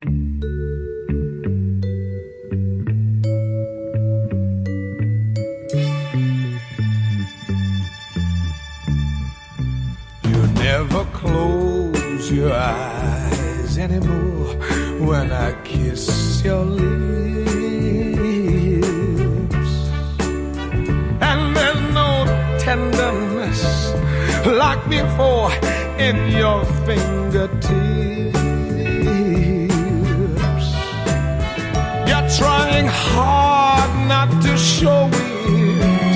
You never close your eyes anymore when I kiss your lips. And there's no tenderness like before in your fingertips. Hard not to show it.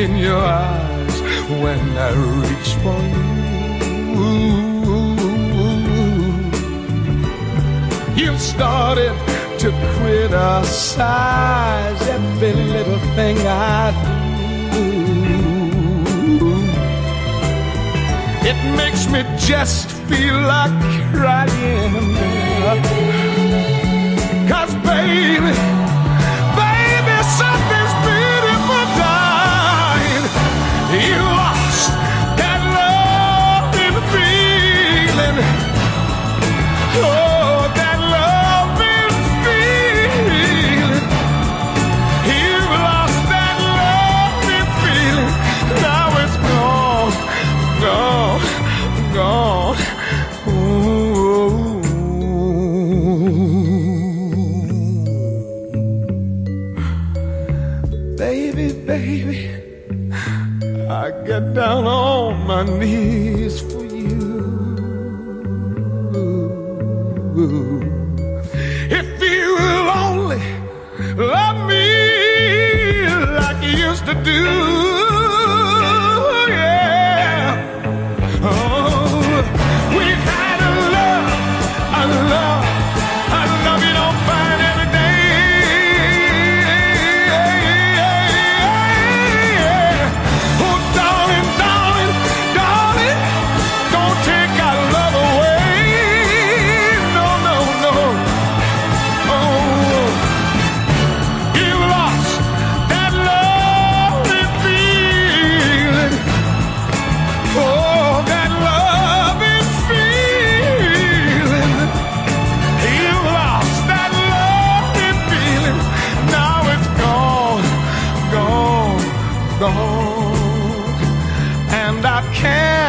In your eyes when I reach for you. You've started to criticize every little thing I do. It makes me just feel like crying. Baby, baby, I get down on my knees for you. If you will only love me like you used to do, gone. And I can't